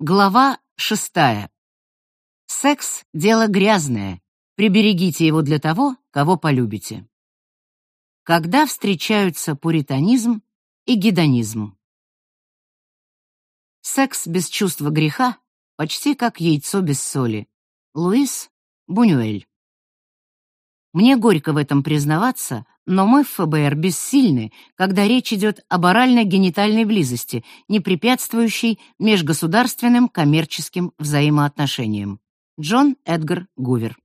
Глава шестая. Секс — дело грязное. Приберегите его для того, кого полюбите. Когда встречаются пуританизм и гедонизм. Секс без чувства греха почти как яйцо без соли. Луис Бунюэль. Мне горько в этом признаваться, но мы в ФБР бессильны, когда речь идет об орально-генитальной близости, не препятствующей межгосударственным коммерческим взаимоотношениям. Джон Эдгар Гувер.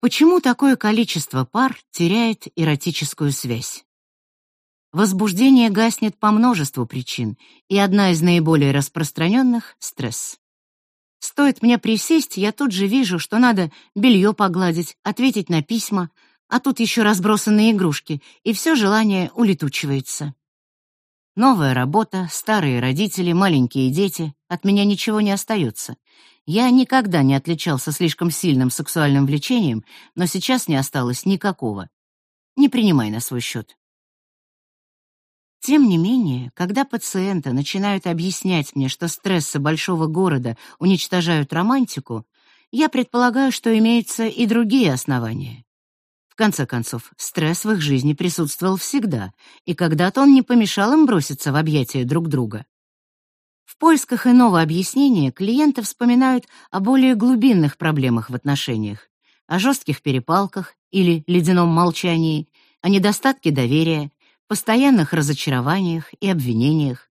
Почему такое количество пар теряет эротическую связь? Возбуждение гаснет по множеству причин, и одна из наиболее распространенных — стресс. Стоит мне присесть, я тут же вижу, что надо белье погладить, ответить на письма, а тут еще разбросанные игрушки, и все желание улетучивается. Новая работа, старые родители, маленькие дети, от меня ничего не остается. Я никогда не отличался слишком сильным сексуальным влечением, но сейчас не осталось никакого. Не принимай на свой счет. Тем не менее, когда пациенты начинают объяснять мне, что стрессы большого города уничтожают романтику, я предполагаю, что имеются и другие основания. В конце концов, стресс в их жизни присутствовал всегда, и когда-то он не помешал им броситься в объятия друг друга. В поисках иного объяснения клиенты вспоминают о более глубинных проблемах в отношениях, о жестких перепалках или ледяном молчании, о недостатке доверия, постоянных разочарованиях и обвинениях.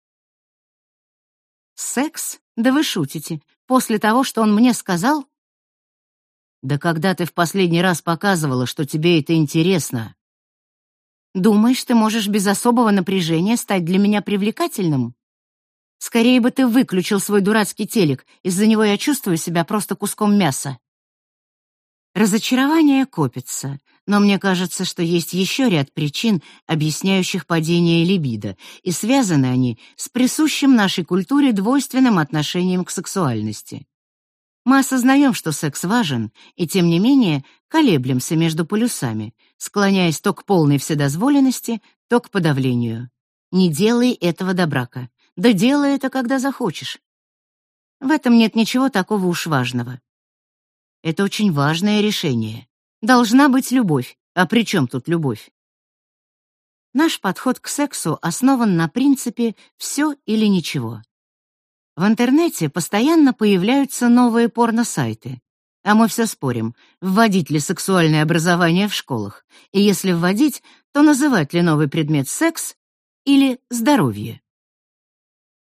Секс? Да вы шутите. После того, что он мне сказал? Да когда ты в последний раз показывала, что тебе это интересно? Думаешь, ты можешь без особого напряжения стать для меня привлекательным? Скорее бы ты выключил свой дурацкий телек, из-за него я чувствую себя просто куском мяса. Разочарование копится, но мне кажется, что есть еще ряд причин, объясняющих падение либидо, и связаны они с присущим нашей культуре двойственным отношением к сексуальности. Мы осознаем, что секс важен, и тем не менее колеблемся между полюсами, склоняясь то к полной вседозволенности, то к подавлению. Не делай этого до брака. Да делай это, когда захочешь. В этом нет ничего такого уж важного. Это очень важное решение. Должна быть любовь. А при чем тут любовь? Наш подход к сексу основан на принципе «все или ничего». В интернете постоянно появляются новые порно-сайты. А мы все спорим, вводить ли сексуальное образование в школах, и если вводить, то называть ли новый предмет секс или здоровье.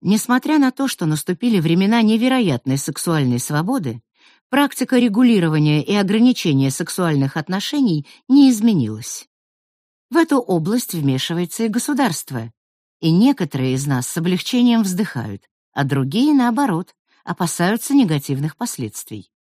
Несмотря на то, что наступили времена невероятной сексуальной свободы, практика регулирования и ограничения сексуальных отношений не изменилась. В эту область вмешивается и государство, и некоторые из нас с облегчением вздыхают, а другие, наоборот, опасаются негативных последствий.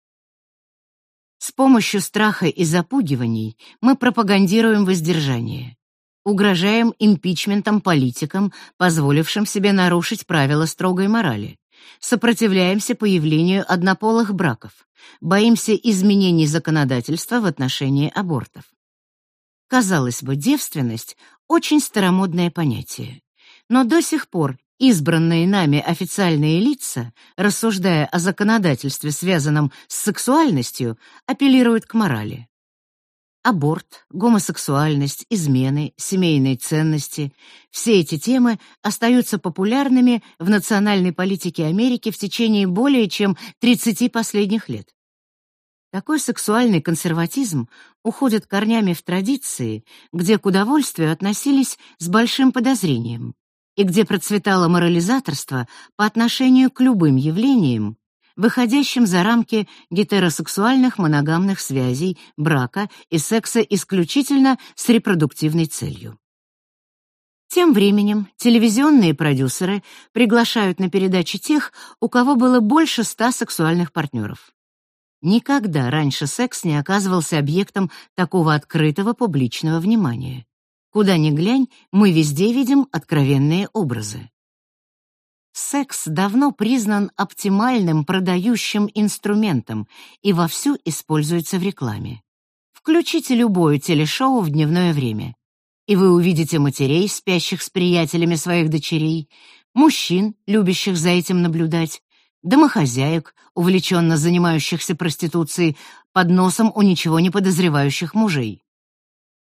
С помощью страха и запугиваний мы пропагандируем воздержание, угрожаем импичментом политикам, позволившим себе нарушить правила строгой морали, сопротивляемся появлению однополых браков, боимся изменений законодательства в отношении абортов. Казалось бы, девственность — очень старомодное понятие. Но до сих пор избранные нами официальные лица, рассуждая о законодательстве, связанном с сексуальностью, апеллируют к морали. Аборт, гомосексуальность, измены, семейные ценности — все эти темы остаются популярными в национальной политике Америки в течение более чем 30 последних лет. Такой сексуальный консерватизм уходит корнями в традиции, где к удовольствию относились с большим подозрением и где процветало морализаторство по отношению к любым явлениям, выходящим за рамки гетеросексуальных моногамных связей, брака и секса исключительно с репродуктивной целью. Тем временем телевизионные продюсеры приглашают на передачи тех, у кого было больше ста сексуальных партнеров. Никогда раньше секс не оказывался объектом такого открытого публичного внимания. Куда ни глянь, мы везде видим откровенные образы. Секс давно признан оптимальным продающим инструментом и вовсю используется в рекламе. Включите любое телешоу в дневное время, и вы увидите матерей, спящих с приятелями своих дочерей, мужчин, любящих за этим наблюдать, домохозяек, увлеченно занимающихся проституцией, под носом у ничего не подозревающих мужей.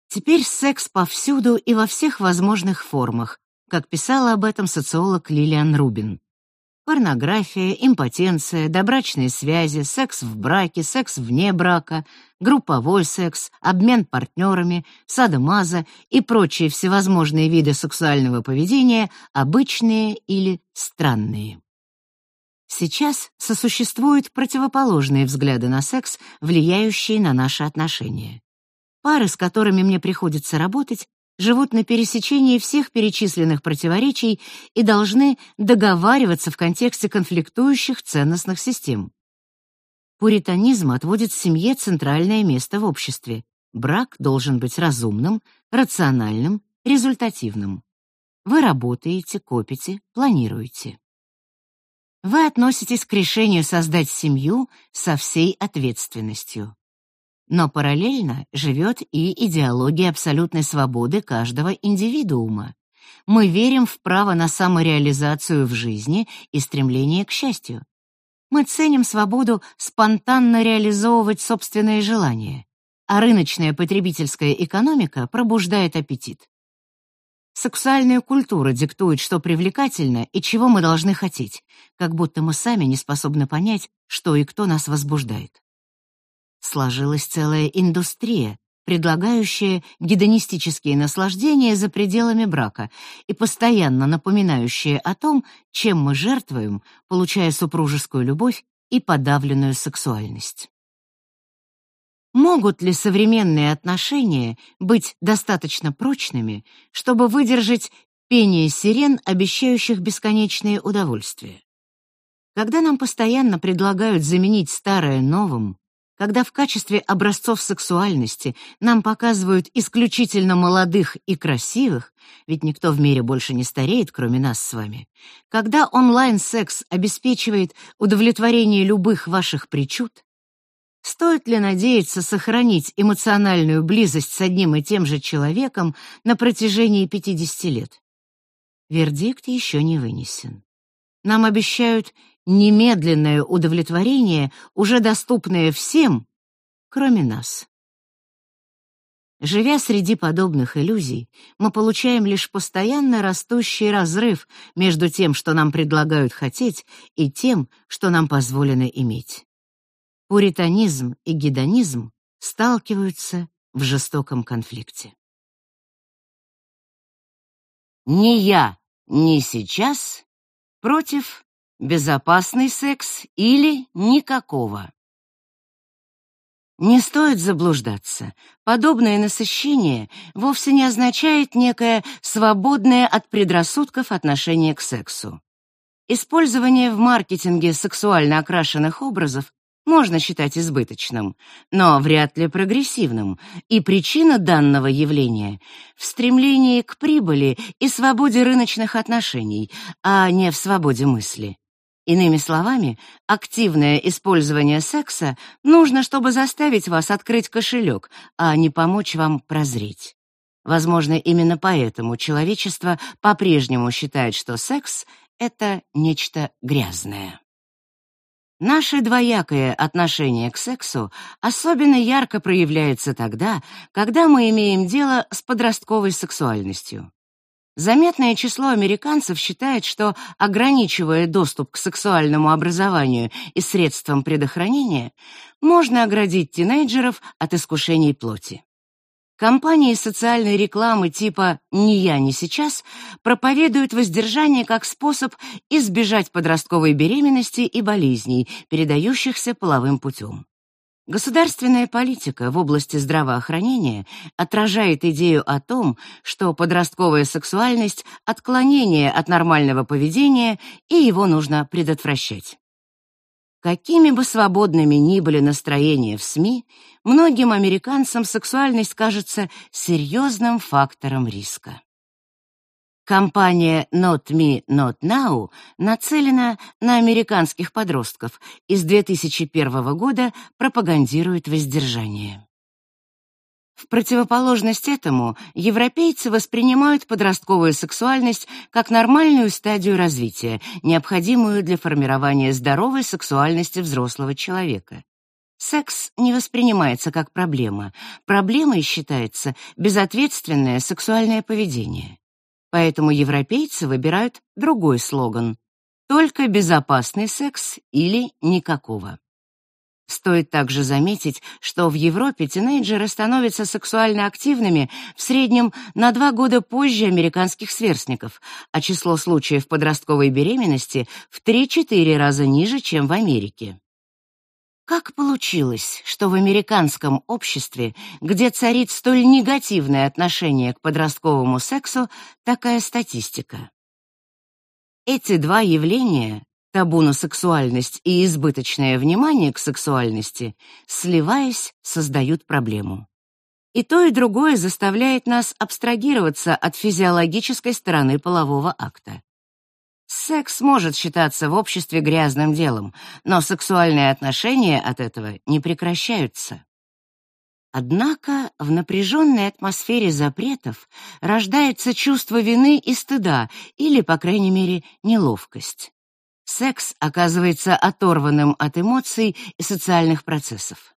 Теперь секс повсюду и во всех возможных формах, как писала об этом социолог Лилиан Рубин. Порнография, импотенция, добрачные связи, секс в браке, секс вне брака, групповой секс, обмен партнерами, садомаза и прочие всевозможные виды сексуального поведения обычные или странные. Сейчас сосуществуют противоположные взгляды на секс, влияющие на наши отношения. Пары, с которыми мне приходится работать, живут на пересечении всех перечисленных противоречий и должны договариваться в контексте конфликтующих ценностных систем. Пуританизм отводит семье центральное место в обществе. Брак должен быть разумным, рациональным, результативным. Вы работаете, копите, планируете. Вы относитесь к решению создать семью со всей ответственностью. Но параллельно живет и идеология абсолютной свободы каждого индивидуума. Мы верим в право на самореализацию в жизни и стремление к счастью. Мы ценим свободу спонтанно реализовывать собственные желания, а рыночная потребительская экономика пробуждает аппетит. Сексуальная культура диктует, что привлекательно и чего мы должны хотеть, как будто мы сами не способны понять, что и кто нас возбуждает. Сложилась целая индустрия, предлагающая гедонистические наслаждения за пределами брака и постоянно напоминающая о том, чем мы жертвуем, получая супружескую любовь и подавленную сексуальность. Могут ли современные отношения быть достаточно прочными, чтобы выдержать пение сирен, обещающих бесконечные удовольствия? Когда нам постоянно предлагают заменить старое новым, когда в качестве образцов сексуальности нам показывают исключительно молодых и красивых, ведь никто в мире больше не стареет, кроме нас с вами, когда онлайн-секс обеспечивает удовлетворение любых ваших причуд, стоит ли надеяться сохранить эмоциональную близость с одним и тем же человеком на протяжении 50 лет? Вердикт еще не вынесен. Нам обещают немедленное удовлетворение, уже доступное всем, кроме нас. Живя среди подобных иллюзий, мы получаем лишь постоянно растущий разрыв между тем, что нам предлагают хотеть, и тем, что нам позволено иметь. Пуританизм и гедонизм сталкиваются в жестоком конфликте. Не я, не сейчас против безопасный секс или никакого. Не стоит заблуждаться. Подобное насыщение вовсе не означает некое свободное от предрассудков отношение к сексу. Использование в маркетинге сексуально окрашенных образов можно считать избыточным, но вряд ли прогрессивным, и причина данного явления в стремлении к прибыли и свободе рыночных отношений, а не в свободе мысли. Иными словами, активное использование секса нужно, чтобы заставить вас открыть кошелек, а не помочь вам прозреть. Возможно, именно поэтому человечество по-прежнему считает, что секс — это нечто грязное. Наше двоякое отношение к сексу особенно ярко проявляется тогда, когда мы имеем дело с подростковой сексуальностью. Заметное число американцев считает, что, ограничивая доступ к сексуальному образованию и средствам предохранения, можно оградить тинейджеров от искушений плоти. Компании социальной рекламы типа «ни я, ни сейчас» проповедуют воздержание как способ избежать подростковой беременности и болезней, передающихся половым путем. Государственная политика в области здравоохранения отражает идею о том, что подростковая сексуальность — отклонение от нормального поведения, и его нужно предотвращать. Какими бы свободными ни были настроения в СМИ, многим американцам сексуальность кажется серьезным фактором риска. Компания Not Me, Not Now нацелена на американских подростков и с 2001 года пропагандирует воздержание. В противоположность этому, европейцы воспринимают подростковую сексуальность как нормальную стадию развития, необходимую для формирования здоровой сексуальности взрослого человека. Секс не воспринимается как проблема. Проблемой считается безответственное сексуальное поведение. Поэтому европейцы выбирают другой слоган: только безопасный секс или никакого. Стоит также заметить, что в Европе тинейджеры становятся сексуально активными в среднем на два года позже американских сверстников, а число случаев подростковой беременности в 3-4 раза ниже, чем в Америке. Как получилось, что в американском обществе, где царит столь негативное отношение к подростковому сексу, такая статистика? Эти два явления табу на сексуальность и избыточное внимание к сексуальности, сливаясь, создают проблему. И то, и другое заставляет нас абстрагироваться от физиологической стороны полового акта. Секс может считаться в обществе грязным делом, но сексуальные отношения от этого не прекращаются. Однако в напряженной атмосфере запретов рождается чувство вины и стыда, или, по крайней мере, неловкость. Секс оказывается оторванным от эмоций и социальных процессов.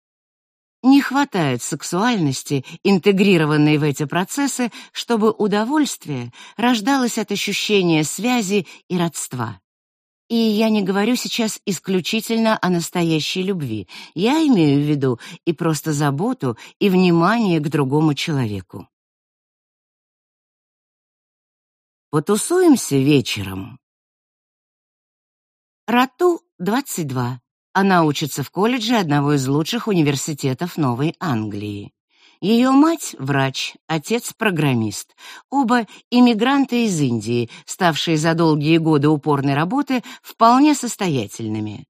Не хватает сексуальности, интегрированной в эти процессы, чтобы удовольствие рождалось от ощущения связи и родства. И я не говорю сейчас исключительно о настоящей любви. Я имею в виду и просто заботу, и внимание к другому человеку. Потусуемся вечером. Рату 22. Она учится в колледже одного из лучших университетов Новой Англии. Ее мать — врач, отец — программист. Оба иммигранты из Индии, ставшие за долгие годы упорной работы вполне состоятельными.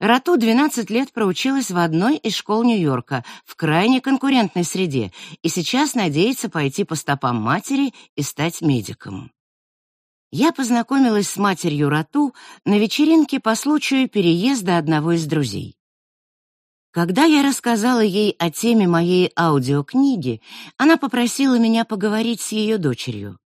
Рату 12 лет проучилась в одной из школ Нью-Йорка в крайне конкурентной среде и сейчас надеется пойти по стопам матери и стать медиком. Я познакомилась с матерью Рату на вечеринке по случаю переезда одного из друзей. Когда я рассказала ей о теме моей аудиокниги, она попросила меня поговорить с ее дочерью.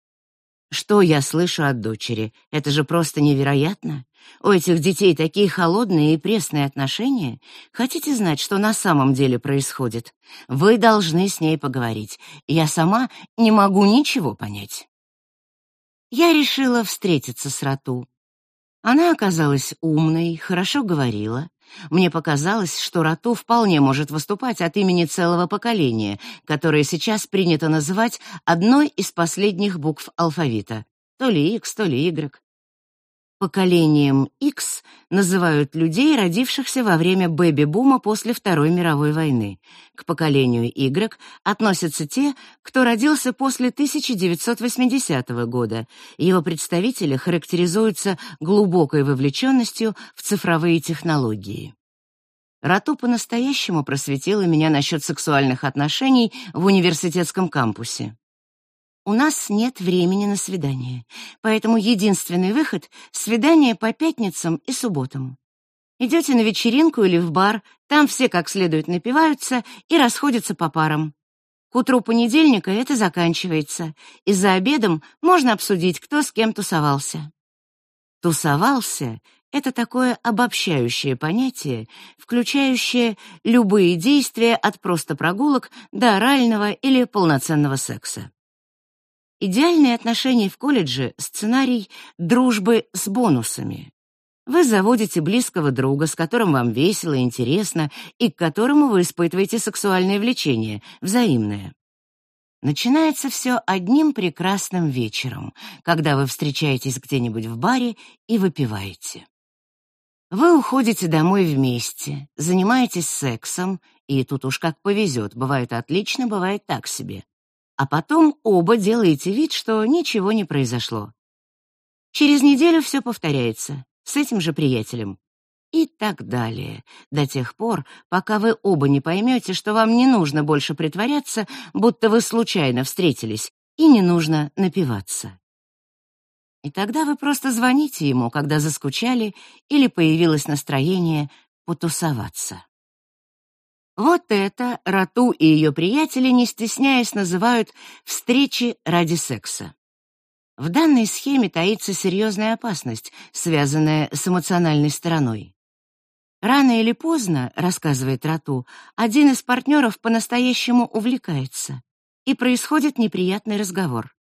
Что я слышу от дочери? Это же просто невероятно. У этих детей такие холодные и пресные отношения. Хотите знать, что на самом деле происходит? Вы должны с ней поговорить. Я сама не могу ничего понять я решила встретиться с Рату. Она оказалась умной, хорошо говорила. Мне показалось, что Рату вполне может выступать от имени целого поколения, которое сейчас принято называть одной из последних букв алфавита. То ли X, то ли Y. Поколением X называют людей, родившихся во время бэби-бума после Второй мировой войны. К поколению Y относятся те, кто родился после 1980 года. Его представители характеризуются глубокой вовлеченностью в цифровые технологии. Рату по-настоящему просветила меня насчет сексуальных отношений в университетском кампусе. У нас нет времени на свидание, поэтому единственный выход — свидание по пятницам и субботам. Идете на вечеринку или в бар, там все как следует напиваются и расходятся по парам. К утру понедельника это заканчивается, и за обедом можно обсудить, кто с кем тусовался. Тусовался — это такое обобщающее понятие, включающее любые действия от просто прогулок до орального или полноценного секса. Идеальные отношения в колледже — сценарий дружбы с бонусами. Вы заводите близкого друга, с которым вам весело и интересно, и к которому вы испытываете сексуальное влечение, взаимное. Начинается все одним прекрасным вечером, когда вы встречаетесь где-нибудь в баре и выпиваете. Вы уходите домой вместе, занимаетесь сексом, и тут уж как повезет, бывает отлично, бывает так себе а потом оба делаете вид, что ничего не произошло. Через неделю все повторяется с этим же приятелем. И так далее, до тех пор, пока вы оба не поймете, что вам не нужно больше притворяться, будто вы случайно встретились, и не нужно напиваться. И тогда вы просто звоните ему, когда заскучали или появилось настроение потусоваться. Вот это Рату и ее приятели, не стесняясь, называют «встречи ради секса». В данной схеме таится серьезная опасность, связанная с эмоциональной стороной. Рано или поздно, рассказывает Рату, один из партнеров по-настоящему увлекается, и происходит неприятный разговор.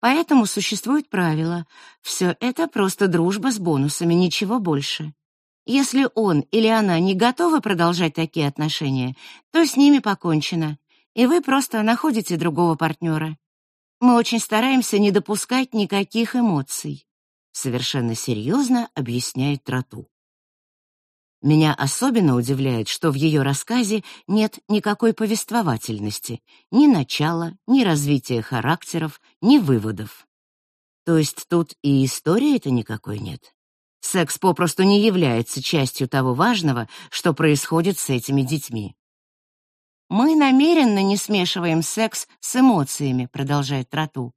Поэтому существует правило: все это просто дружба с бонусами, ничего больше. Если он или она не готовы продолжать такие отношения, то с ними покончено, и вы просто находите другого партнера. Мы очень стараемся не допускать никаких эмоций, совершенно серьезно объясняет Трату. Меня особенно удивляет, что в ее рассказе нет никакой повествовательности, ни начала, ни развития характеров, ни выводов. То есть тут и истории-то никакой нет. Секс попросту не является частью того важного, что происходит с этими детьми. Мы намеренно не смешиваем секс с эмоциями, продолжает Трату.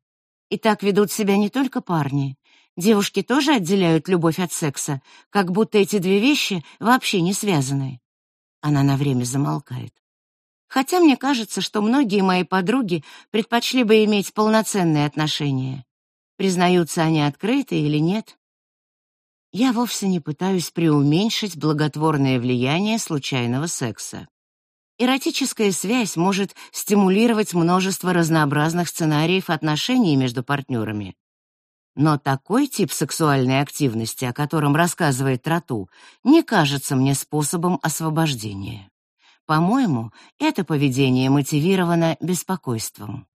И так ведут себя не только парни, Девушки тоже отделяют любовь от секса, как будто эти две вещи вообще не связаны. Она на время замолкает. Хотя мне кажется, что многие мои подруги предпочли бы иметь полноценные отношения. Признаются они открыто или нет? Я вовсе не пытаюсь преуменьшить благотворное влияние случайного секса. Эротическая связь может стимулировать множество разнообразных сценариев отношений между партнерами. Но такой тип сексуальной активности, о котором рассказывает Трату, не кажется мне способом освобождения. По-моему, это поведение мотивировано беспокойством.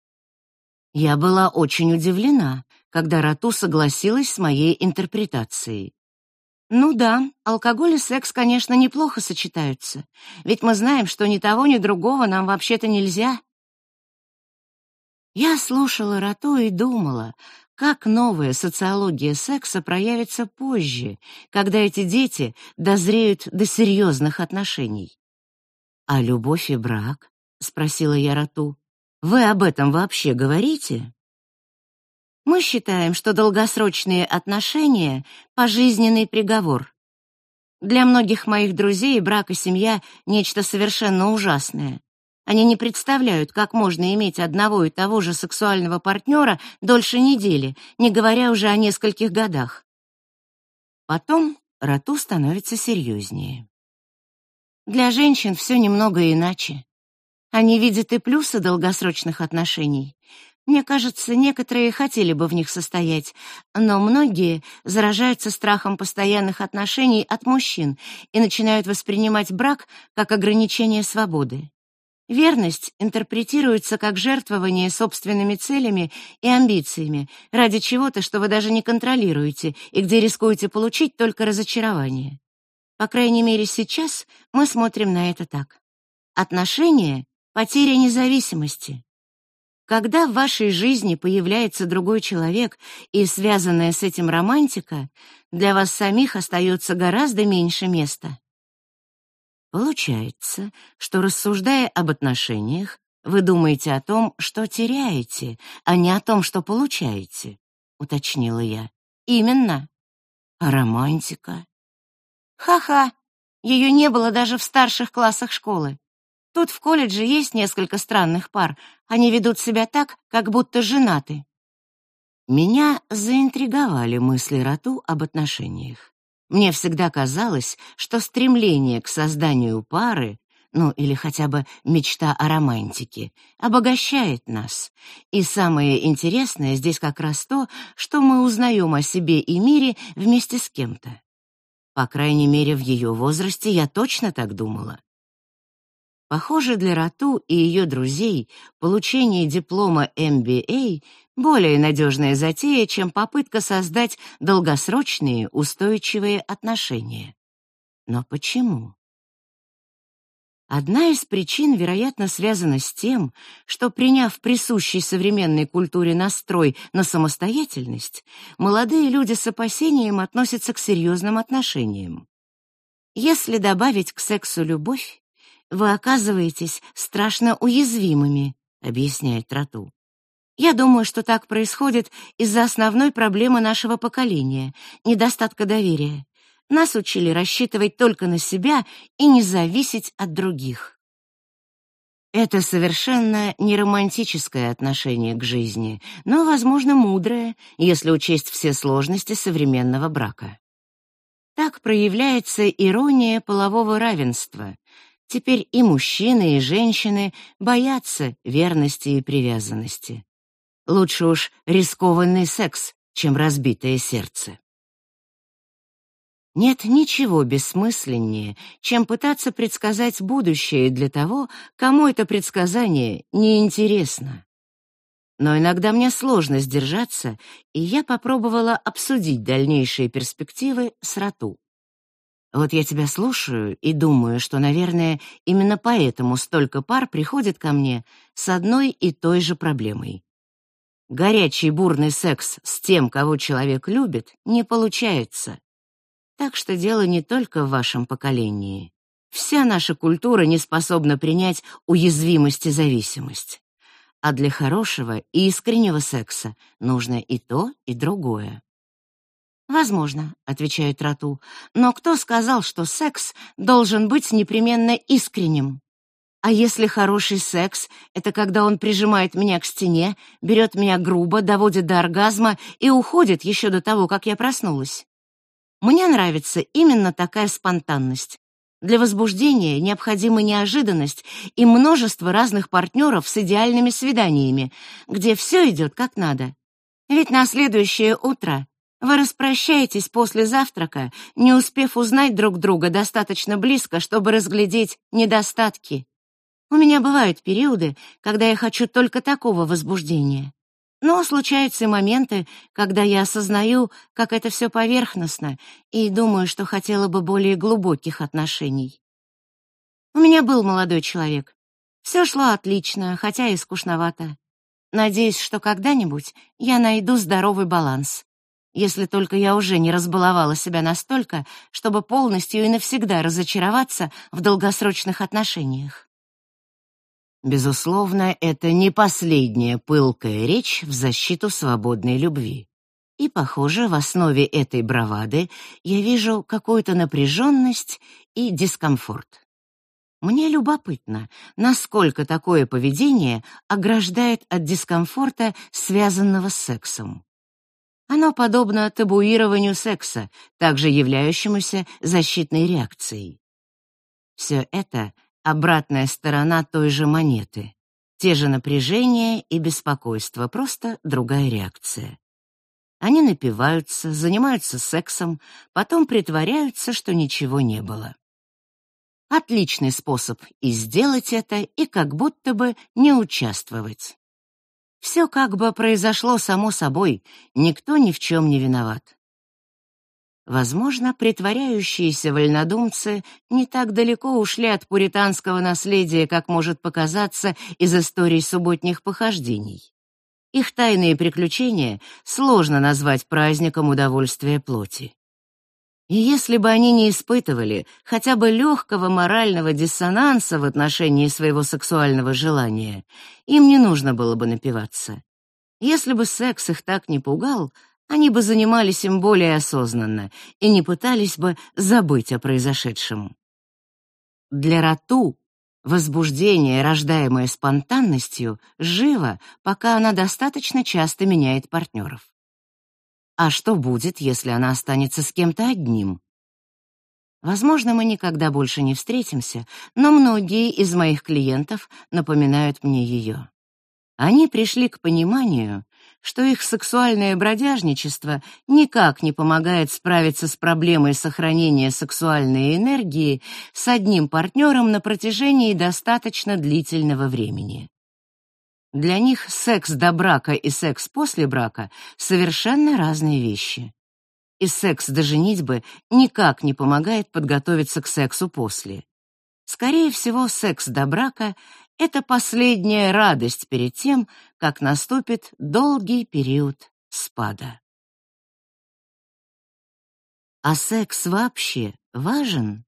Я была очень удивлена, когда Рату согласилась с моей интерпретацией. Ну да, алкоголь и секс, конечно, неплохо сочетаются, ведь мы знаем, что ни того, ни другого нам вообще-то нельзя. Я слушала Рату и думала, как новая социология секса проявится позже, когда эти дети дозреют до серьезных отношений? А любовь и брак? спросила я Рату. Вы об этом вообще говорите? Мы считаем, что долгосрочные отношения пожизненный приговор. Для многих моих друзей брак и семья нечто совершенно ужасное. Они не представляют, как можно иметь одного и того же сексуального партнера дольше недели, не говоря уже о нескольких годах. Потом Рату становится серьезнее. Для женщин все немного иначе. Они видят и плюсы долгосрочных отношений. Мне кажется, некоторые хотели бы в них состоять, но многие заражаются страхом постоянных отношений от мужчин и начинают воспринимать брак как ограничение свободы. Верность интерпретируется как жертвование собственными целями и амбициями ради чего-то, что вы даже не контролируете и где рискуете получить только разочарование. По крайней мере, сейчас мы смотрим на это так. Отношения — потеря независимости. Когда в вашей жизни появляется другой человек и связанная с этим романтика, для вас самих остается гораздо меньше места. Получается, что рассуждая об отношениях, вы думаете о том, что теряете, а не о том, что получаете, уточнила я. Именно. А романтика? Ха-ха. Ее не было даже в старших классах школы. Тут в колледже есть несколько странных пар. Они ведут себя так, как будто женаты. Меня заинтриговали мысли Рату об отношениях. Мне всегда казалось, что стремление к созданию пары, ну или хотя бы мечта о романтике, обогащает нас. И самое интересное здесь как раз то, что мы узнаем о себе и мире вместе с кем-то. По крайней мере, в ее возрасте я точно так думала. Похоже, для Рату и ее друзей получение диплома MBA более надежная затея, чем попытка создать долгосрочные устойчивые отношения. Но почему? Одна из причин, вероятно, связана с тем, что приняв присущий современной культуре настрой на самостоятельность, молодые люди с опасением относятся к серьезным отношениям. Если добавить к сексу любовь, вы оказываетесь страшно уязвимыми, объясняет Трату. Я думаю, что так происходит из-за основной проблемы нашего поколения недостатка доверия. Нас учили рассчитывать только на себя и не зависеть от других. Это совершенно не романтическое отношение к жизни, но, возможно, мудрое, если учесть все сложности современного брака. Так проявляется ирония полового равенства. Теперь и мужчины, и женщины боятся верности и привязанности. Лучше уж рискованный секс, чем разбитое сердце. Нет ничего бессмысленнее, чем пытаться предсказать будущее для того, кому это предсказание неинтересно. Но иногда мне сложно сдержаться, и я попробовала обсудить дальнейшие перспективы с Рату. Вот я тебя слушаю и думаю, что, наверное, именно поэтому столько пар приходит ко мне с одной и той же проблемой. Горячий бурный секс с тем, кого человек любит, не получается. Так что дело не только в вашем поколении. Вся наша культура не способна принять уязвимость и зависимость. А для хорошего и искреннего секса нужно и то, и другое. Возможно, отвечает Рату. Но кто сказал, что секс должен быть непременно искренним? А если хороший секс это когда он прижимает меня к стене, берет меня грубо, доводит до оргазма и уходит еще до того, как я проснулась? Мне нравится именно такая спонтанность. Для возбуждения необходима неожиданность и множество разных партнеров с идеальными свиданиями, где все идет как надо. Ведь на следующее утро вы распрощаетесь после завтрака, не успев узнать друг друга достаточно близко, чтобы разглядеть недостатки. У меня бывают периоды, когда я хочу только такого возбуждения. Но случаются моменты, когда я осознаю, как это все поверхностно, и думаю, что хотела бы более глубоких отношений. У меня был молодой человек. Все шло отлично, хотя и скучновато. Надеюсь, что когда-нибудь я найду здоровый баланс. Если только я уже не разбаловала себя настолько, чтобы полностью и навсегда разочароваться в долгосрочных отношениях. Безусловно, это не последняя пылкая речь в защиту свободной любви. И, похоже, в основе этой бравады я вижу какую-то напряженность и дискомфорт. Мне любопытно, насколько такое поведение ограждает от дискомфорта, связанного с сексом. Оно подобно табуированию секса, также являющемуся защитной реакцией. Все это обратная сторона той же монеты. Те же напряжение и беспокойство, просто другая реакция. Они напиваются, занимаются сексом, потом притворяются, что ничего не было. Отличный способ и сделать это, и как будто бы не участвовать. Все как бы произошло само собой, никто ни в чем не виноват. Возможно, притворяющиеся вольнодумцы не так далеко ушли от пуританского наследия, как может показаться из историй субботних похождений. Их тайные приключения сложно назвать праздником удовольствия плоти. И если бы они не испытывали хотя бы легкого морального диссонанса в отношении своего сексуального желания, им не нужно было бы напиваться. Если бы секс их так не пугал, они бы занимались им более осознанно и не пытались бы забыть о произошедшем. Для Рату возбуждение, рождаемое спонтанностью, живо, пока она достаточно часто меняет партнеров. А что будет, если она останется с кем-то одним? Возможно, мы никогда больше не встретимся, но многие из моих клиентов напоминают мне ее. Они пришли к пониманию, что их сексуальное бродяжничество никак не помогает справиться с проблемой сохранения сексуальной энергии с одним партнером на протяжении достаточно длительного времени. Для них секс до брака и секс после брака совершенно разные вещи. И секс до женитьбы никак не помогает подготовиться к сексу после. Скорее всего, секс до брака это последняя радость перед тем, как наступит долгий период спада. А секс вообще важен?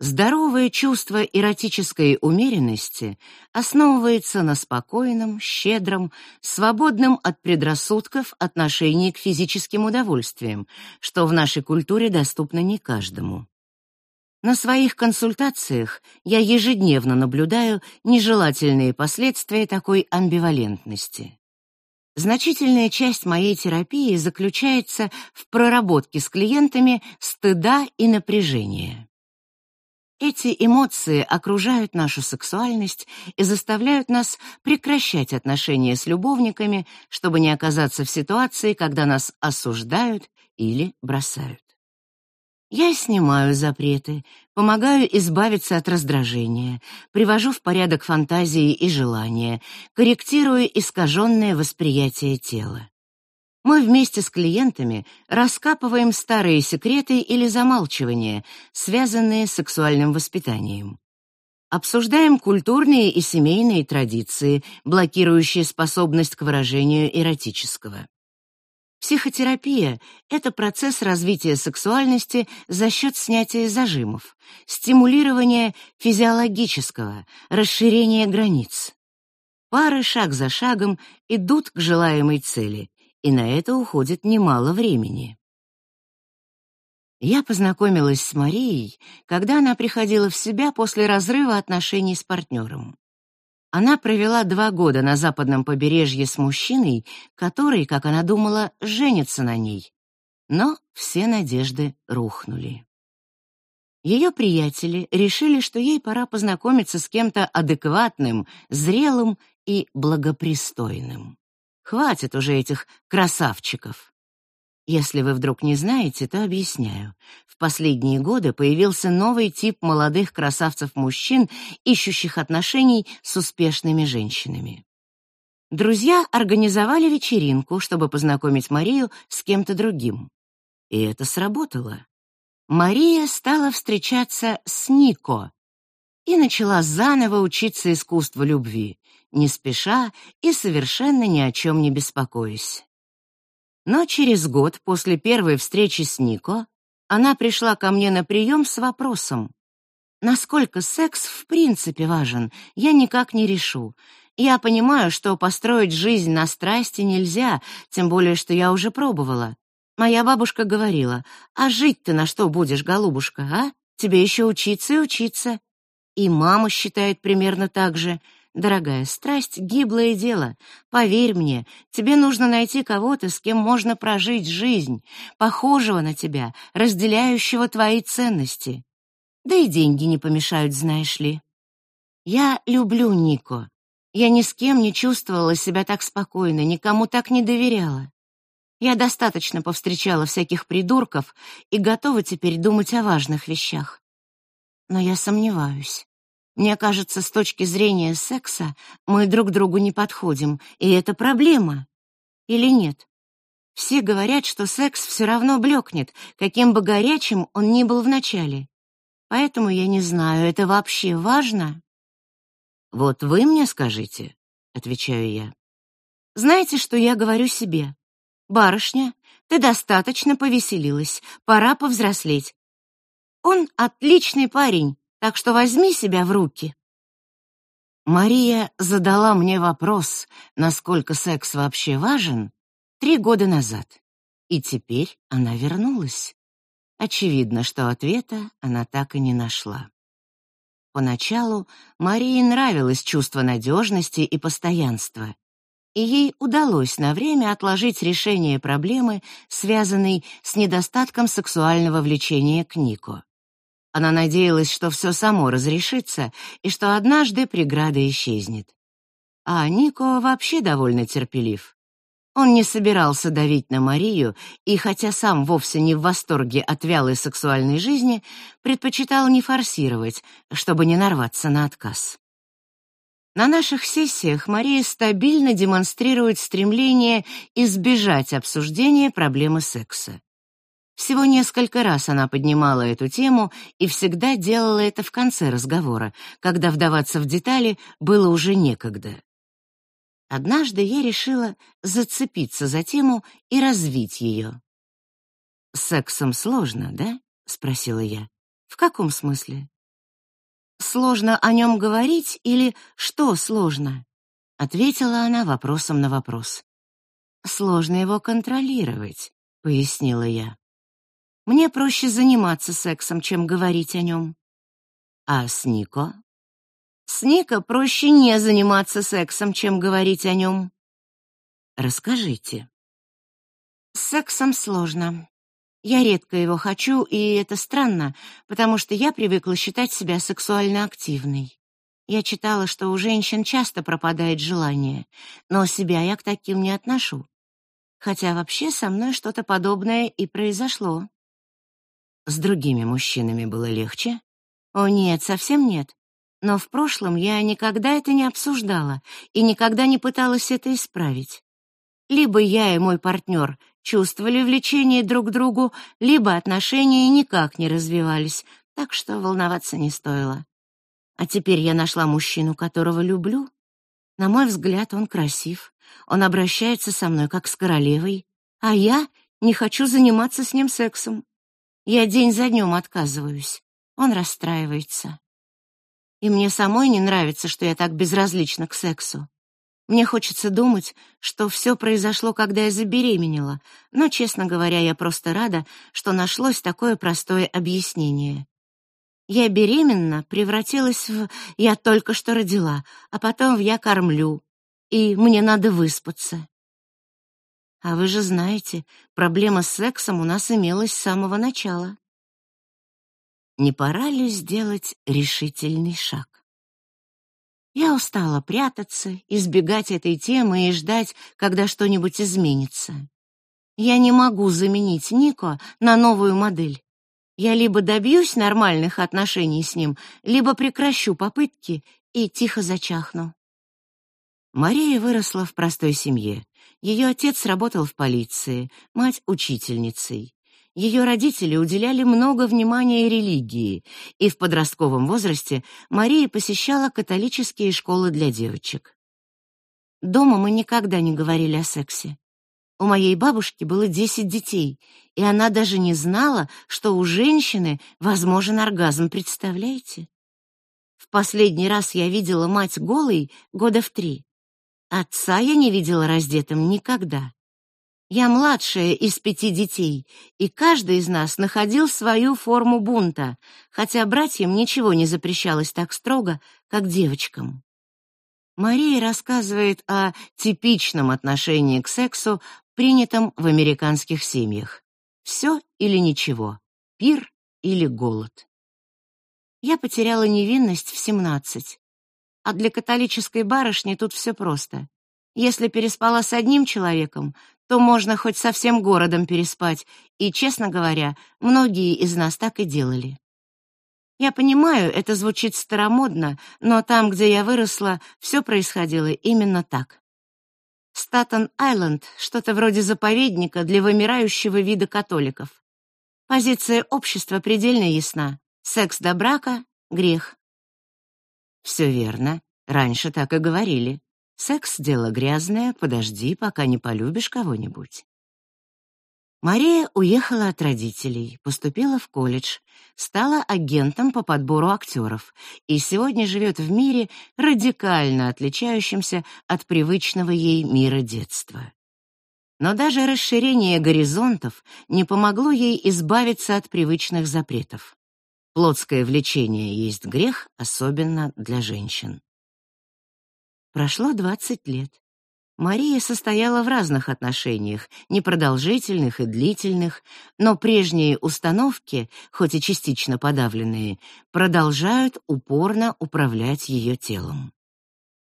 Здоровое чувство эротической умеренности основывается на спокойном, щедром, свободном от предрассудков отношении к физическим удовольствиям, что в нашей культуре доступно не каждому. На своих консультациях я ежедневно наблюдаю нежелательные последствия такой амбивалентности. Значительная часть моей терапии заключается в проработке с клиентами стыда и напряжения. Эти эмоции окружают нашу сексуальность и заставляют нас прекращать отношения с любовниками, чтобы не оказаться в ситуации, когда нас осуждают или бросают. Я снимаю запреты, помогаю избавиться от раздражения, привожу в порядок фантазии и желания, корректирую искаженное восприятие тела. Мы вместе с клиентами раскапываем старые секреты или замалчивания, связанные с сексуальным воспитанием. Обсуждаем культурные и семейные традиции, блокирующие способность к выражению эротического. Психотерапия — это процесс развития сексуальности за счет снятия зажимов, стимулирования физиологического, расширения границ. Пары шаг за шагом идут к желаемой цели, и на это уходит немало времени. Я познакомилась с Марией, когда она приходила в себя после разрыва отношений с партнером. Она провела два года на западном побережье с мужчиной, который, как она думала, женится на ней. Но все надежды рухнули. Ее приятели решили, что ей пора познакомиться с кем-то адекватным, зрелым и благопристойным. Хватит уже этих красавчиков. Если вы вдруг не знаете, то объясняю. В последние годы появился новый тип молодых красавцев-мужчин, ищущих отношений с успешными женщинами. Друзья организовали вечеринку, чтобы познакомить Марию с кем-то другим. И это сработало. Мария стала встречаться с Нико и начала заново учиться искусству любви, не спеша и совершенно ни о чем не беспокоясь. Но через год после первой встречи с Нико она пришла ко мне на прием с вопросом: насколько секс в принципе важен, я никак не решу. Я понимаю, что построить жизнь на страсти нельзя, тем более что я уже пробовала. Моя бабушка говорила: "А жить ты на что будешь, голубушка, а? Тебе еще учиться и учиться". И мама считает примерно так же. Дорогая, страсть — гиблое дело. Поверь мне, тебе нужно найти кого-то, с кем можно прожить жизнь, похожего на тебя, разделяющего твои ценности. Да и деньги не помешают, знаешь ли. Я люблю Нико. Я ни с кем не чувствовала себя так спокойно, никому так не доверяла. Я достаточно повстречала всяких придурков и готова теперь думать о важных вещах. Но я сомневаюсь. Мне кажется, с точки зрения секса мы друг другу не подходим, и это проблема. Или нет? Все говорят, что секс все равно блекнет, каким бы горячим он ни был в начале. Поэтому я не знаю, это вообще важно? Вот вы мне скажите, отвечаю я. Знаете, что я говорю себе? Барышня, ты достаточно повеселилась, пора повзрослеть. Он отличный парень, так что возьми себя в руки. Мария задала мне вопрос, насколько секс вообще важен, три года назад. И теперь она вернулась. Очевидно, что ответа она так и не нашла. Поначалу Марии нравилось чувство надежности и постоянства, и ей удалось на время отложить решение проблемы, связанной с недостатком сексуального влечения к Нику. Она надеялась, что все само разрешится и что однажды преграда исчезнет. А Нико вообще довольно терпелив. Он не собирался давить на Марию и, хотя сам вовсе не в восторге от вялой сексуальной жизни, предпочитал не форсировать, чтобы не нарваться на отказ. На наших сессиях Мария стабильно демонстрирует стремление избежать обсуждения проблемы секса. Всего несколько раз она поднимала эту тему и всегда делала это в конце разговора, когда вдаваться в детали было уже некогда. Однажды я решила зацепиться за тему и развить ее. «С сексом сложно, да?» — спросила я. «В каком смысле?» «Сложно о нем говорить или что сложно?» — ответила она вопросом на вопрос. «Сложно его контролировать», — пояснила я. Мне проще заниматься сексом, чем говорить о нем. А с Нико? С Нико проще не заниматься сексом, чем говорить о нем. Расскажите. С сексом сложно. Я редко его хочу, и это странно, потому что я привыкла считать себя сексуально активной. Я читала, что у женщин часто пропадает желание, но себя я к таким не отношу. Хотя вообще со мной что-то подобное и произошло. С другими мужчинами было легче? О нет, совсем нет. Но в прошлом я никогда это не обсуждала и никогда не пыталась это исправить. Либо я и мой партнер чувствовали влечение друг к другу, либо отношения никак не развивались, так что волноваться не стоило. А теперь я нашла мужчину, которого люблю. На мой взгляд, он красив. Он обращается со мной как с королевой, а я не хочу заниматься с ним сексом. Я день за днем отказываюсь. Он расстраивается. И мне самой не нравится, что я так безразлична к сексу. Мне хочется думать, что все произошло, когда я забеременела, но, честно говоря, я просто рада, что нашлось такое простое объяснение. Я беременна превратилась в «я только что родила», а потом в «я кормлю», и «мне надо выспаться». А вы же знаете, проблема с сексом у нас имелась с самого начала. Не пора ли сделать решительный шаг? Я устала прятаться, избегать этой темы и ждать, когда что-нибудь изменится. Я не могу заменить Нико на новую модель. Я либо добьюсь нормальных отношений с ним, либо прекращу попытки и тихо зачахну. Мария выросла в простой семье. Ее отец работал в полиции, мать — учительницей. Ее родители уделяли много внимания религии, и в подростковом возрасте Мария посещала католические школы для девочек. Дома мы никогда не говорили о сексе. У моей бабушки было десять детей, и она даже не знала, что у женщины возможен оргазм, представляете? В последний раз я видела мать голой года в три. Отца я не видела раздетым никогда. Я младшая из пяти детей, и каждый из нас находил свою форму бунта, хотя братьям ничего не запрещалось так строго, как девочкам. Мария рассказывает о типичном отношении к сексу, принятом в американских семьях. Все или ничего, пир или голод. Я потеряла невинность в семнадцать, а для католической барышни тут все просто. Если переспала с одним человеком, то можно хоть со всем городом переспать, и, честно говоря, многие из нас так и делали. Я понимаю, это звучит старомодно, но там, где я выросла, все происходило именно так. Статен-Айленд — что-то вроде заповедника для вымирающего вида католиков. Позиция общества предельно ясна. Секс до брака — грех. Все верно. Раньше так и говорили. Секс — дело грязное, подожди, пока не полюбишь кого-нибудь. Мария уехала от родителей, поступила в колледж, стала агентом по подбору актеров и сегодня живет в мире, радикально отличающемся от привычного ей мира детства. Но даже расширение горизонтов не помогло ей избавиться от привычных запретов. Плотское влечение есть грех, особенно для женщин. Прошло 20 лет. Мария состояла в разных отношениях, непродолжительных и длительных, но прежние установки, хоть и частично подавленные, продолжают упорно управлять ее телом.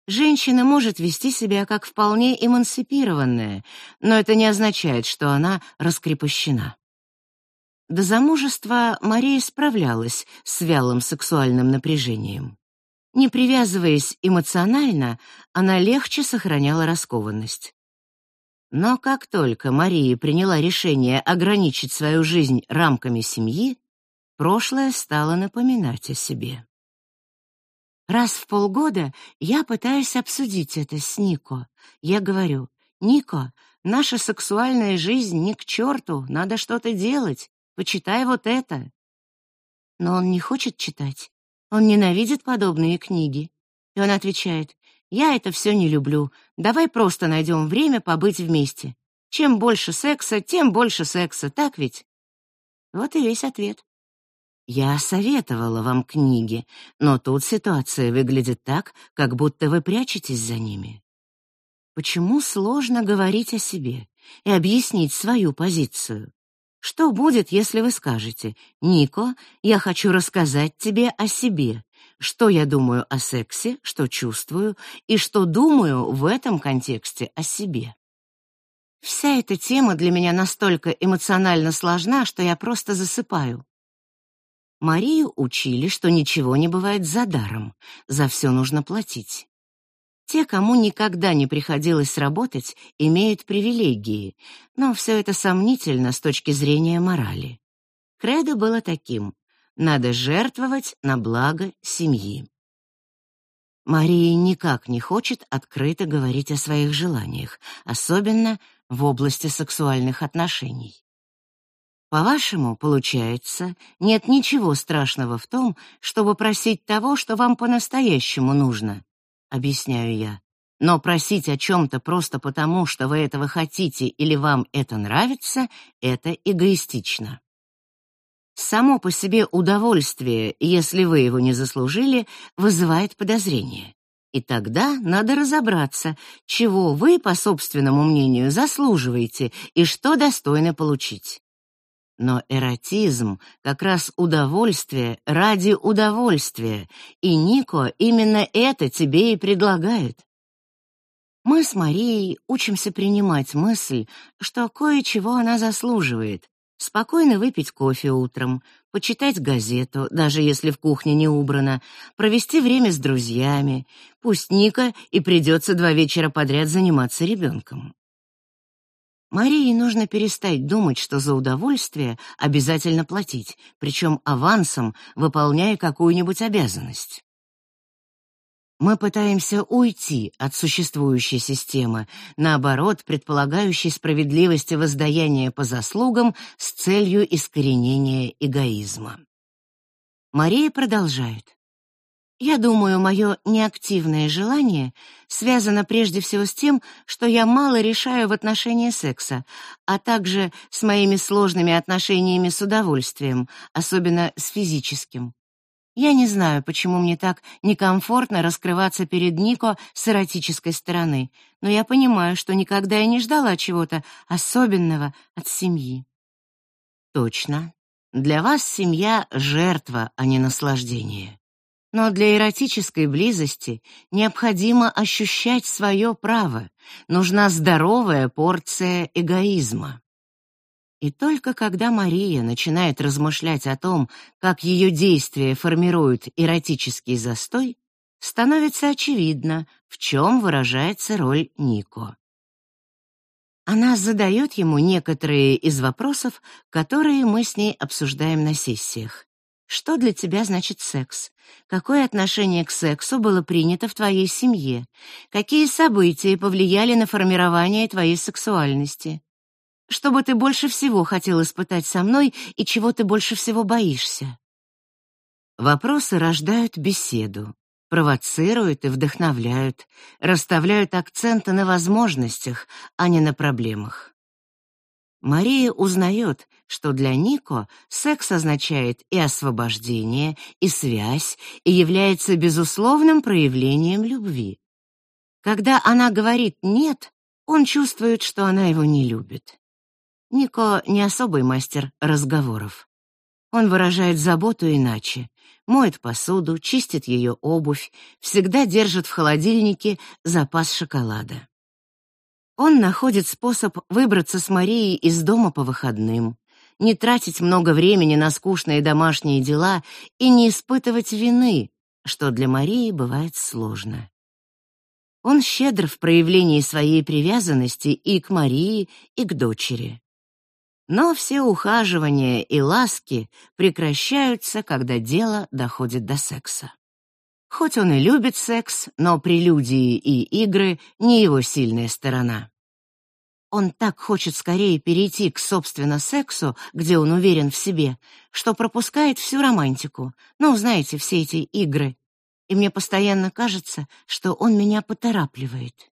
Женщина может вести себя как вполне эмансипированная, но это не означает, что она раскрепощена. До замужества Мария справлялась с вялым сексуальным напряжением. Не привязываясь эмоционально, она легче сохраняла раскованность. Но как только Мария приняла решение ограничить свою жизнь рамками семьи, прошлое стало напоминать о себе. Раз в полгода я пытаюсь обсудить это с Нико. Я говорю: "Нико, наша сексуальная жизнь ни к черту, надо что-то делать. Почитай вот это". Но он не хочет читать. Он ненавидит подобные книги. И он отвечает, «Я это все не люблю. Давай просто найдем время побыть вместе. Чем больше секса, тем больше секса, так ведь?» Вот и весь ответ. Я советовала вам книги, но тут ситуация выглядит так, как будто вы прячетесь за ними. Почему сложно говорить о себе и объяснить свою позицию? Что будет, если вы скажете: "Нико, я хочу рассказать тебе о себе, что я думаю о сексе, что чувствую и что думаю в этом контексте о себе?" Вся эта тема для меня настолько эмоционально сложна, что я просто засыпаю. Марию учили, что ничего не бывает за даром, за все нужно платить. Те, кому никогда не приходилось работать, имеют привилегии, но все это сомнительно с точки зрения морали. Кредо было таким: надо жертвовать на благо семьи. Мария никак не хочет открыто говорить о своих желаниях, особенно в области сексуальных отношений. По-вашему, получается, нет ничего страшного в том, чтобы просить того, что вам по-настоящему нужно, объясняю я. Но просить о чем то просто потому, что вы этого хотите или вам это нравится, это эгоистично. Само по себе удовольствие, если вы его не заслужили, вызывает подозрение. И тогда надо разобраться, чего вы, по собственному мнению, заслуживаете и что достойны получить. Но эротизм как раз удовольствие ради удовольствия, и Нико именно это тебе и предлагает. Мы с Марией учимся принимать мысль, что кое-чего она заслуживает. Спокойно выпить кофе утром, почитать газету, даже если в кухне не убрано, провести время с друзьями. Пусть Ника и придется два вечера подряд заниматься ребенком. Марии нужно перестать думать, что за удовольствие обязательно платить, причем авансом, выполняя какую-нибудь обязанность. Мы пытаемся уйти от существующей системы, наоборот, предполагающей справедливость и воздаяние по заслугам с целью искоренения эгоизма. Мария продолжает. Я думаю, мое неактивное желание связано прежде всего с тем, что я мало решаю в отношении секса, а также с моими сложными отношениями с удовольствием, особенно с физическим. Я не знаю, почему мне так некомфортно раскрываться перед Нико с эротической стороны, но я понимаю, что никогда и не ждала чего-то особенного от семьи. Точно. Для вас семья жертва, а не наслаждение. Но для эротической близости необходимо ощущать свое право. Нужна здоровая порция эгоизма. И только когда Мария начинает размышлять о том, как ее действия формируют эротический застой, становится очевидно, в чем выражается роль Нико. Она задает ему некоторые из вопросов, которые мы с ней обсуждаем на сессиях. Что для тебя значит секс? Какое отношение к сексу было принято в твоей семье? Какие события повлияли на формирование твоей сексуальности? Что бы ты больше всего хотел испытать со мной и чего ты больше всего боишься? Вопросы рождают беседу, провоцируют и вдохновляют, расставляют акценты на возможностях, а не на проблемах. Мария узнает, что для Нико секс означает и освобождение, и связь, и является безусловным проявлением любви. Когда она говорит «нет», он чувствует, что она его не любит. Нико не особый мастер разговоров. Он выражает заботу иначе. Моет посуду, чистит ее обувь, всегда держит в холодильнике запас шоколада. Он находит способ выбраться с Марией из дома по выходным, не тратить много времени на скучные домашние дела и не испытывать вины, что для Марии бывает сложно. Он щедр в проявлении своей привязанности и к Марии, и к дочери. Но все ухаживания и ласки прекращаются, когда дело доходит до секса. Хоть он и любит секс, но прелюдии и игры не его сильная сторона. Он так хочет скорее перейти к собственно сексу, где он уверен в себе, что пропускает всю романтику. Ну, знаете, все эти игры. И мне постоянно кажется, что он меня поторапливает.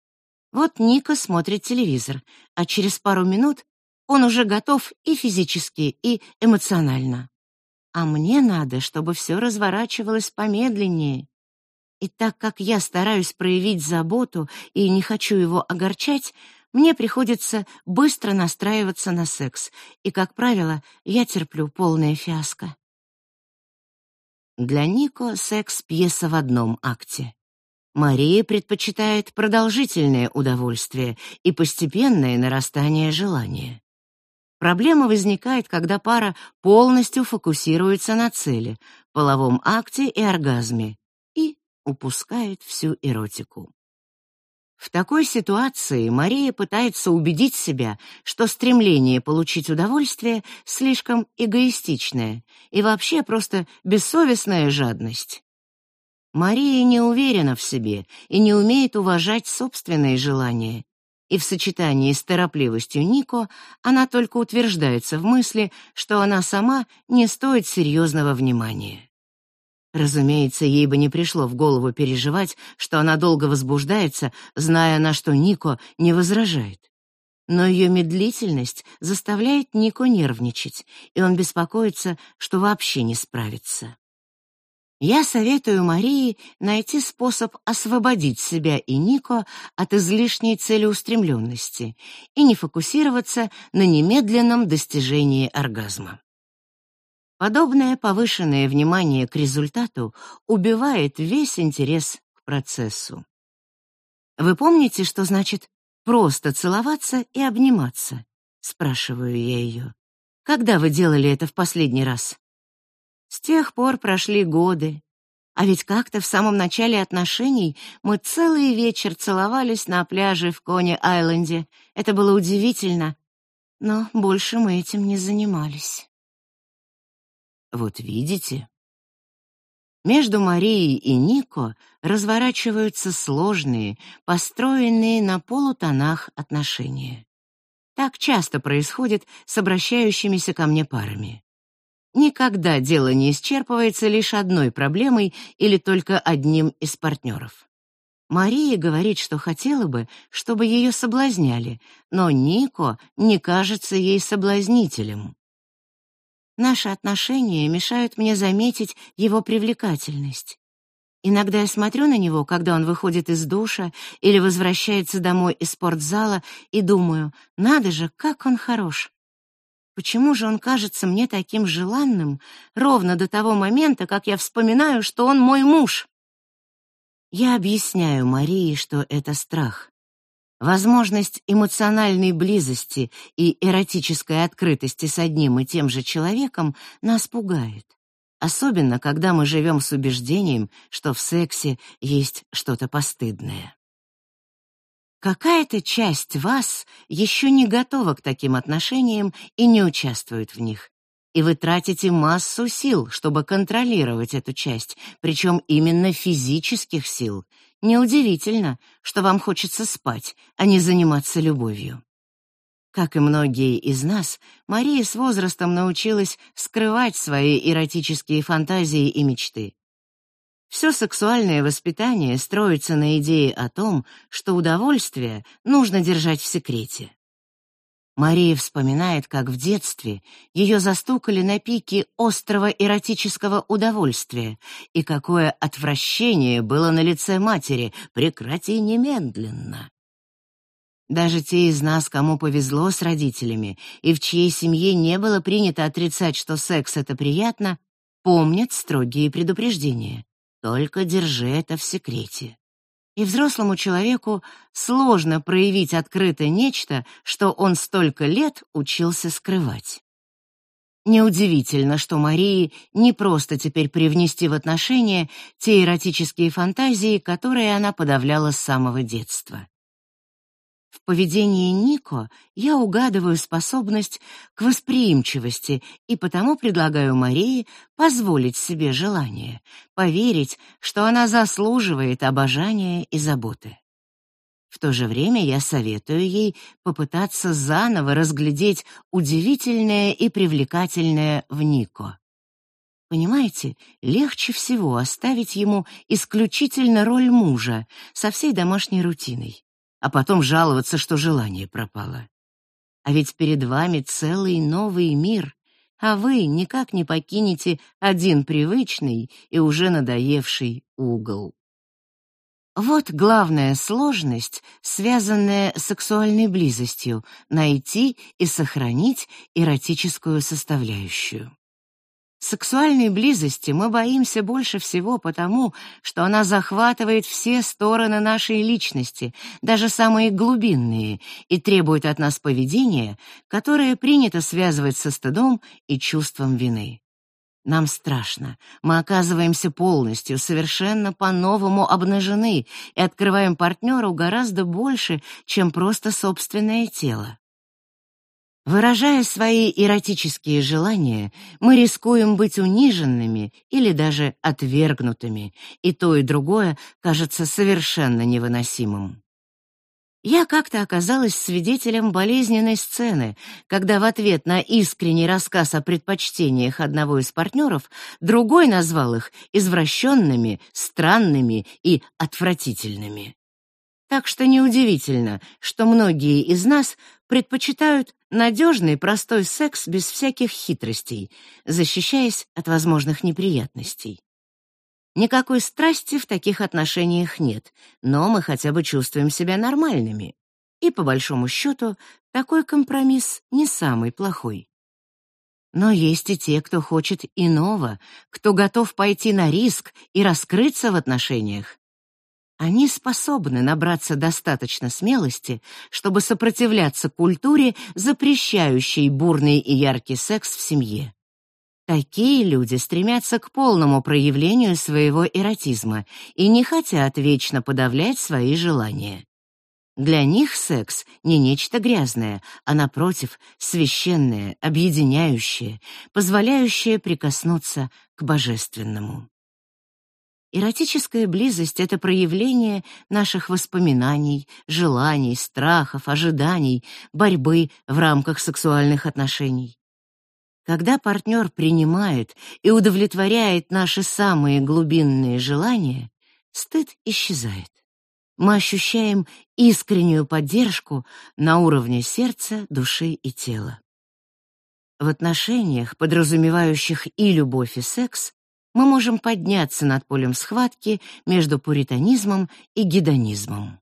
Вот Ника смотрит телевизор, а через пару минут он уже готов и физически, и эмоционально. А мне надо, чтобы все разворачивалось помедленнее. И так как я стараюсь проявить заботу и не хочу его огорчать, мне приходится быстро настраиваться на секс, и, как правило, я терплю полное фиаско. Для Нико секс — пьеса в одном акте. Мария предпочитает продолжительное удовольствие и постепенное нарастание желания. Проблема возникает, когда пара полностью фокусируется на цели, половом акте и оргазме, и упускает всю эротику. В такой ситуации Мария пытается убедить себя, что стремление получить удовольствие слишком эгоистичное и вообще просто бессовестная жадность. Мария не уверена в себе и не умеет уважать собственные желания. И в сочетании с торопливостью Нико она только утверждается в мысли, что она сама не стоит серьезного внимания. Разумеется, ей бы не пришло в голову переживать, что она долго возбуждается, зная, на что Нико не возражает. Но ее медлительность заставляет Нико нервничать, и он беспокоится, что вообще не справится. Я советую Марии найти способ освободить себя и Нико от излишней целеустремленности и не фокусироваться на немедленном достижении оргазма. Подобное повышенное внимание к результату убивает весь интерес к процессу. Вы помните, что значит просто целоваться и обниматься? спрашиваю я ее. Когда вы делали это в последний раз? С тех пор прошли годы. А ведь как-то в самом начале отношений мы целый вечер целовались на пляже в Кони-Айленде. Это было удивительно, но больше мы этим не занимались. Вот видите? Между Марией и Нико разворачиваются сложные, построенные на полутонах отношения. Так часто происходит с обращающимися ко мне парами. Никогда дело не исчерпывается лишь одной проблемой или только одним из партнеров. Мария говорит, что хотела бы, чтобы ее соблазняли, но Нико не кажется ей соблазнителем. Наши отношения мешают мне заметить его привлекательность. Иногда я смотрю на него, когда он выходит из душа или возвращается домой из спортзала, и думаю, надо же, как он хорош. Почему же он кажется мне таким желанным ровно до того момента, как я вспоминаю, что он мой муж? Я объясняю Марии, что это страх. Возможность эмоциональной близости и эротической открытости с одним и тем же человеком нас пугает. Особенно, когда мы живем с убеждением, что в сексе есть что-то постыдное. Какая-то часть вас еще не готова к таким отношениям и не участвует в них. И вы тратите массу сил, чтобы контролировать эту часть, причем именно физических сил, Неудивительно, что вам хочется спать, а не заниматься любовью. Как и многие из нас, Мария с возрастом научилась скрывать свои эротические фантазии и мечты. Все сексуальное воспитание строится на идее о том, что удовольствие нужно держать в секрете. Мария вспоминает, как в детстве ее застукали на пике острого эротического удовольствия, и какое отвращение было на лице матери «прекрати немедленно». Даже те из нас, кому повезло с родителями и в чьей семье не было принято отрицать, что секс — это приятно, помнят строгие предупреждения. Только держи это в секрете и взрослому человеку сложно проявить открыто нечто, что он столько лет учился скрывать. Неудивительно, что Марии не просто теперь привнести в отношения те эротические фантазии, которые она подавляла с самого детства. В поведении Нико я угадываю способность к восприимчивости и потому предлагаю Марии позволить себе желание, поверить, что она заслуживает обожания и заботы. В то же время я советую ей попытаться заново разглядеть удивительное и привлекательное в Нико. Понимаете, легче всего оставить ему исключительно роль мужа со всей домашней рутиной а потом жаловаться, что желание пропало. А ведь перед вами целый новый мир, а вы никак не покинете один привычный и уже надоевший угол. Вот главная сложность, связанная с сексуальной близостью найти и сохранить эротическую составляющую. Сексуальной близости мы боимся больше всего потому, что она захватывает все стороны нашей личности, даже самые глубинные, и требует от нас поведения, которое принято связывать со стыдом и чувством вины. Нам страшно. Мы оказываемся полностью, совершенно по-новому обнажены и открываем партнеру гораздо больше, чем просто собственное тело. Выражая свои эротические желания, мы рискуем быть униженными или даже отвергнутыми, и то и другое кажется совершенно невыносимым. Я как-то оказалась свидетелем болезненной сцены, когда в ответ на искренний рассказ о предпочтениях одного из партнеров другой назвал их извращенными, странными и отвратительными. Так что неудивительно, что многие из нас предпочитают надежный простой секс без всяких хитростей, защищаясь от возможных неприятностей. Никакой страсти в таких отношениях нет, но мы хотя бы чувствуем себя нормальными. И по большому счету, такой компромисс не самый плохой. Но есть и те, кто хочет иного, кто готов пойти на риск и раскрыться в отношениях, они способны набраться достаточно смелости, чтобы сопротивляться культуре, запрещающей бурный и яркий секс в семье. Такие люди стремятся к полному проявлению своего эротизма и не хотят вечно подавлять свои желания. Для них секс не нечто грязное, а напротив, священное, объединяющее, позволяющее прикоснуться к божественному. Эротическая близость — это проявление наших воспоминаний, желаний, страхов, ожиданий, борьбы в рамках сексуальных отношений. Когда партнер принимает и удовлетворяет наши самые глубинные желания, стыд исчезает. Мы ощущаем искреннюю поддержку на уровне сердца, души и тела. В отношениях, подразумевающих и любовь, и секс, мы можем подняться над полем схватки между пуританизмом и гедонизмом.